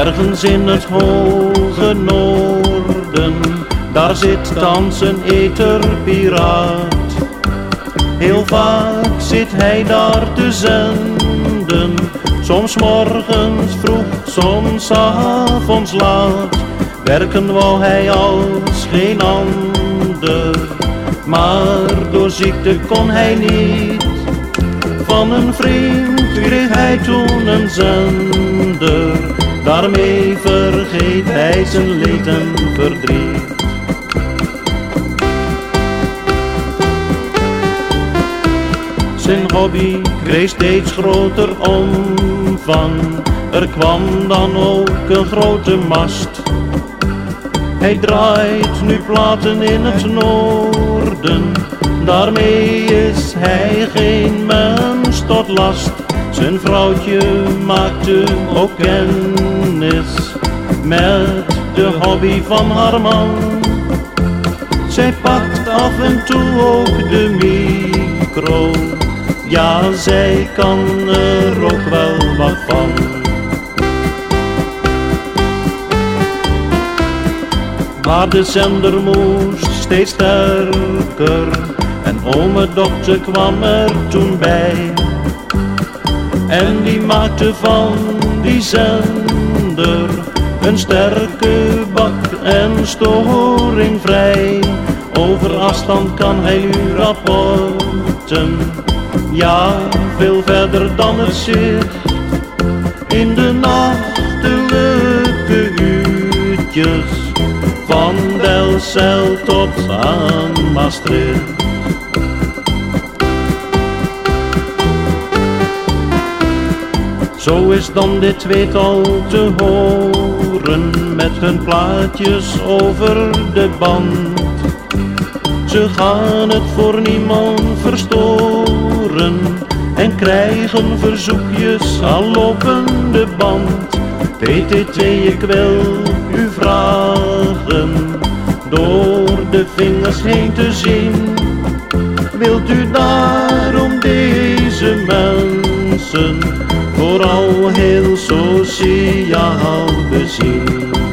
Ergens in het hoge noorden, daar zit thans een eterpiraat. Heel vaak zit hij daar te zenden, soms morgens vroeg, soms avonds laat. Werken wou hij als geen ander, maar door ziekte kon hij niet. Van een vriend kreeg hij toen een zender, daarmee vergeet hij zijn leed en verdriet. Zijn hobby kreeg steeds groter omvang, er kwam dan ook een grote mast. Hij draait nu platen in het noorden, daarmee is hij geen mens tot last. Zijn vrouwtje maakte ook kennis met de hobby van haar man. Zij pakt af en toe ook de micro, ja zij kan er ook wel wat van. Maar de zender moest steeds sterker en ome dokter kwam er toen bij. En die maakte van die zender een sterke bak en storingvrij. Over afstand kan hij nu rapporten, ja veel verder dan het zicht. In de nachtelijke uurtjes van Delcel tot aan Maastricht. Zo is dan dit tweetal te horen met hun plaatjes over de band. Ze gaan het voor niemand verstoren en krijgen verzoekjes al lopende band. PTT, ik wil u vragen door de vingers heen te zien. Wilt u daarom deze mensen og ráð hefur svo síja áður